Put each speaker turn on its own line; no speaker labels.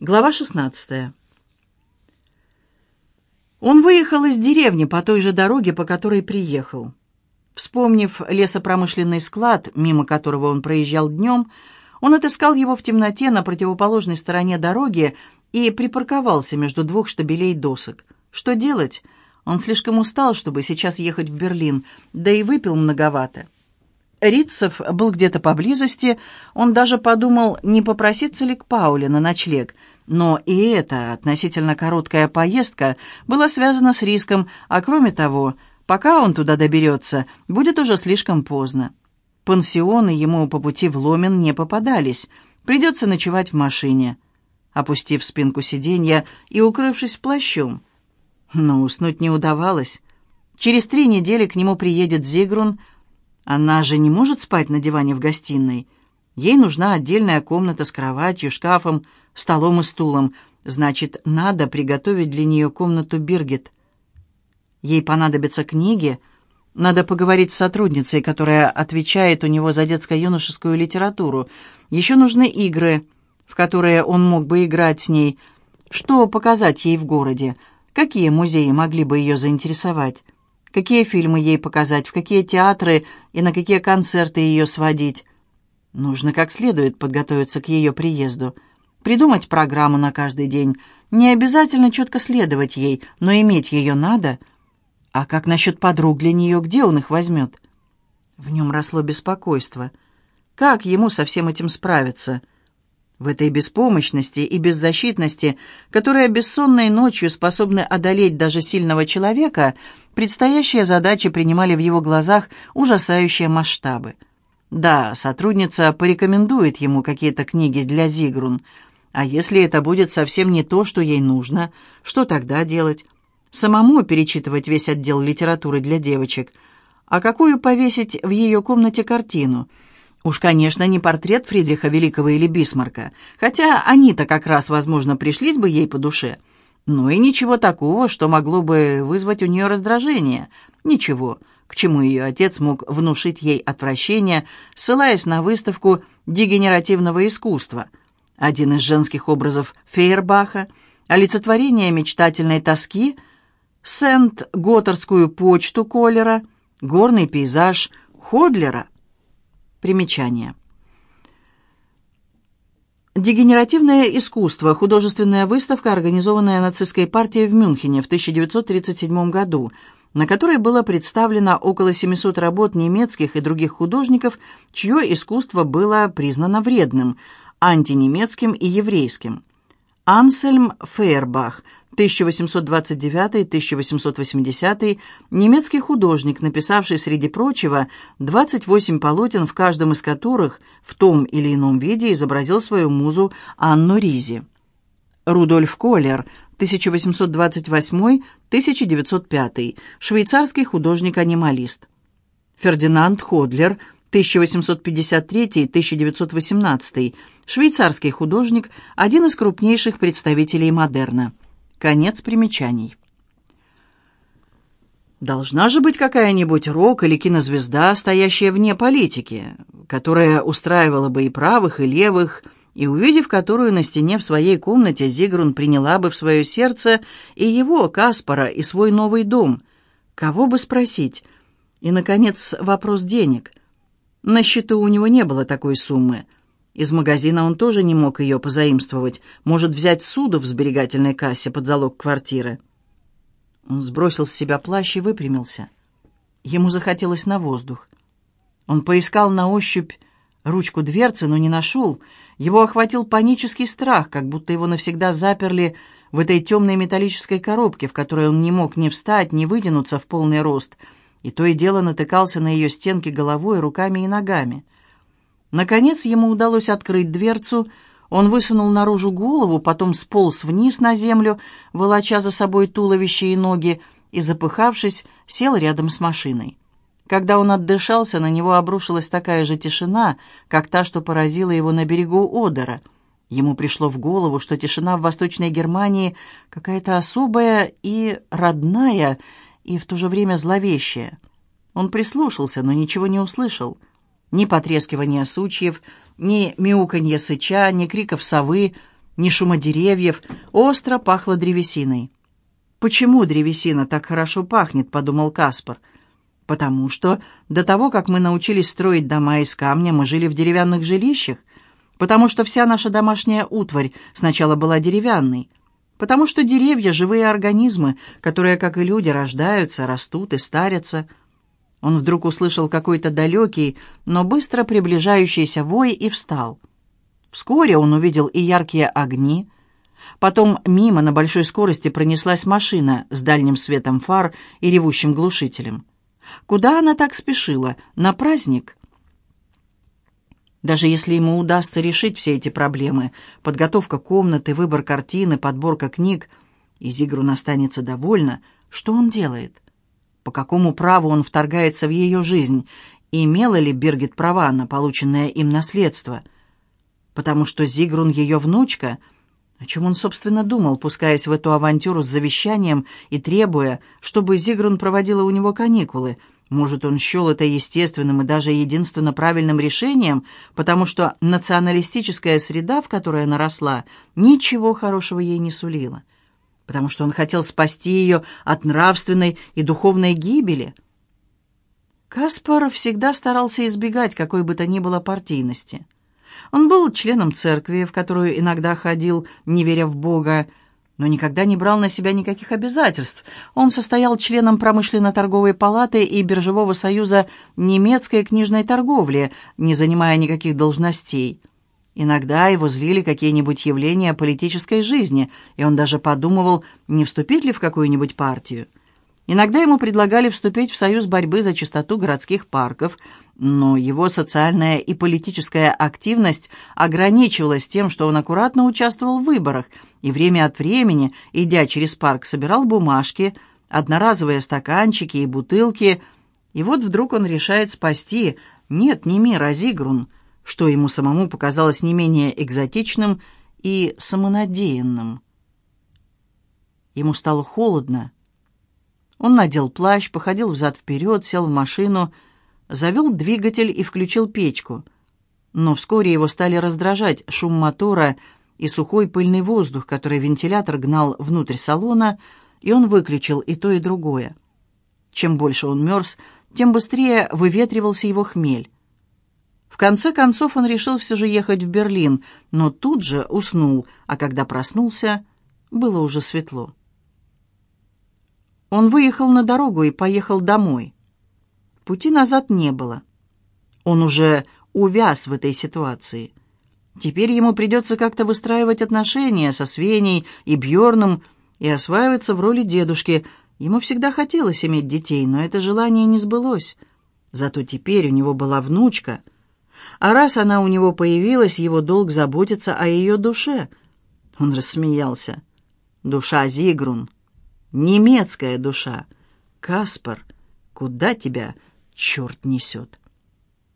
Глава 16. Он выехал из деревни по той же дороге, по которой приехал. Вспомнив лесопромышленный склад, мимо которого он проезжал днем, он отыскал его в темноте на противоположной стороне дороги и припарковался между двух штабелей досок. Что делать? Он слишком устал, чтобы сейчас ехать в Берлин, да и выпил многовато. Ритцев был где-то поблизости, он даже подумал, не попроситься ли к Пауле на ночлег, но и эта относительно короткая поездка была связана с риском, а кроме того, пока он туда доберется, будет уже слишком поздно. Пансионы ему по пути в Ломен не попадались, придется ночевать в машине. Опустив спинку сиденья и укрывшись плащом. Но уснуть не удавалось. Через три недели к нему приедет Зигрун, она же не может спать на диване в гостиной. Ей нужна отдельная комната с кроватью, шкафом, столом и стулом. Значит, надо приготовить для нее комнату Биргит. Ей понадобятся книги. Надо поговорить с сотрудницей, которая отвечает у него за детско-юношескую литературу. Еще нужны игры, в которые он мог бы играть с ней. Что показать ей в городе? Какие музеи могли бы ее заинтересовать? Какие фильмы ей показать, в какие театры и на какие концерты ее сводить. Нужно как следует подготовиться к ее приезду, придумать программу на каждый день. Не обязательно четко следовать ей, но иметь ее надо. А как насчет подруг для нее, где он их возьмет? В нем росло беспокойство. Как ему со всем этим справиться?» В этой беспомощности и беззащитности, которая бессонной ночью способны одолеть даже сильного человека, предстоящие задачи принимали в его глазах ужасающие масштабы. Да, сотрудница порекомендует ему какие-то книги для Зигрун, а если это будет совсем не то, что ей нужно, что тогда делать? Самому перечитывать весь отдел литературы для девочек. А какую повесить в ее комнате картину – Уж, конечно, не портрет Фридриха Великого или Бисмарка, хотя они-то как раз, возможно, пришлись бы ей по душе. Но и ничего такого, что могло бы вызвать у нее раздражение. Ничего, к чему ее отец мог внушить ей отвращение, ссылаясь на выставку дегенеративного искусства. Один из женских образов Фейербаха, олицетворение мечтательной тоски, Сент-Готорскую почту Коллера, горный пейзаж Ходлера — Примечание. Дегенеративное искусство. Художественная выставка, организованная нацистской партией в Мюнхене в 1937 году, на которой было представлено около 700 работ немецких и других художников, чье искусство было признано вредным, антинемецким и еврейским. Ансельм Фейербах, 1829-1880, немецкий художник, написавший, среди прочего, 28 полотен, в каждом из которых в том или ином виде изобразил свою музу Анну Ризи. Рудольф Коллер, 1828-1905, швейцарский художник-анималист. Фердинанд Ходлер, 1853-1918, швейцарский художник, один из крупнейших представителей модерна. Конец примечаний. Должна же быть какая-нибудь рок- или кинозвезда, стоящая вне политики, которая устраивала бы и правых, и левых, и увидев которую на стене в своей комнате, Зигрун приняла бы в свое сердце и его, Каспара, и свой новый дом. Кого бы спросить? И, наконец, вопрос денег. На счету у него не было такой суммы. Из магазина он тоже не мог ее позаимствовать, может взять суду в сберегательной кассе под залог квартиры. Он сбросил с себя плащ и выпрямился. Ему захотелось на воздух. Он поискал на ощупь ручку дверцы, но не нашел. Его охватил панический страх, как будто его навсегда заперли в этой темной металлической коробке, в которой он не мог ни встать, ни вытянуться в полный рост — и то и дело натыкался на ее стенки головой, руками и ногами. Наконец ему удалось открыть дверцу, он высунул наружу голову, потом сполз вниз на землю, волоча за собой туловище и ноги, и, запыхавшись, сел рядом с машиной. Когда он отдышался, на него обрушилась такая же тишина, как та, что поразила его на берегу Одера. Ему пришло в голову, что тишина в Восточной Германии какая-то особая и родная, и в то же время зловещее. Он прислушался, но ничего не услышал. Ни потрескивания сучьев, ни мяуканья сыча, ни криков совы, ни шума деревьев, остро пахло древесиной. «Почему древесина так хорошо пахнет?» — подумал Каспар. «Потому что до того, как мы научились строить дома из камня, мы жили в деревянных жилищах, потому что вся наша домашняя утварь сначала была деревянной, потому что деревья — живые организмы, которые, как и люди, рождаются, растут и старятся». Он вдруг услышал какой-то далекий, но быстро приближающийся вой и встал. Вскоре он увидел и яркие огни. Потом мимо на большой скорости пронеслась машина с дальним светом фар и ревущим глушителем. Куда она так спешила? На праздник? Даже если ему удастся решить все эти проблемы, подготовка комнаты, выбор картины, подборка книг, и Зигрун останется довольна, что он делает? По какому праву он вторгается в ее жизнь? Имела ли Биргит права на полученное им наследство – потому что Зигрун ее внучка. О чем он, собственно, думал, пускаясь в эту авантюру с завещанием и требуя, чтобы Зигрун проводила у него каникулы? Может, он счел это естественным и даже единственно правильным решением, потому что националистическая среда, в которой она росла, ничего хорошего ей не сулила, потому что он хотел спасти ее от нравственной и духовной гибели. Каспар всегда старался избегать какой бы то ни было партийности – он был членом церкви, в которую иногда ходил, не веря в Бога, но никогда не брал на себя никаких обязательств. Он состоял членом промышленно-торговой палаты и биржевого союза немецкой книжной торговли, не занимая никаких должностей. Иногда его злили какие-нибудь явления политической жизни, и он даже подумывал, не вступить ли в какую-нибудь партию. Иногда ему предлагали вступить в союз борьбы за чистоту городских парков, но его социальная и политическая активность ограничивалась тем, что он аккуратно участвовал в выборах и время от времени, идя через парк, собирал бумажки, одноразовые стаканчики и бутылки, и вот вдруг он решает спасти, нет, не мир, а Зигрун, что ему самому показалось не менее экзотичным и самонадеянным. Ему стало холодно, он надел плащ, походил взад-вперед, сел в машину, завел двигатель и включил печку. Но вскоре его стали раздражать шум мотора и сухой пыльный воздух, который вентилятор гнал внутрь салона, и он выключил и то, и другое. Чем больше он мерз, тем быстрее выветривался его хмель. Конце концов он решил все же ехать в Берлин, но тут же уснул, а когда проснулся, было уже светло. Он выехал на дорогу и поехал домой. Пути назад не было. Он уже увяз в этой ситуации. Теперь ему придется как-то выстраивать отношения со Свеней и Бьорном и осваиваться в роли дедушки. Ему всегда хотелось иметь детей, но это желание не сбылось. Зато теперь у него была внучка. А раз она у него появилась, его долг заботиться о ее душе. Он рассмеялся. «Душа Зигрун». Немецкая душа. Каспар, куда тебя черт несет?»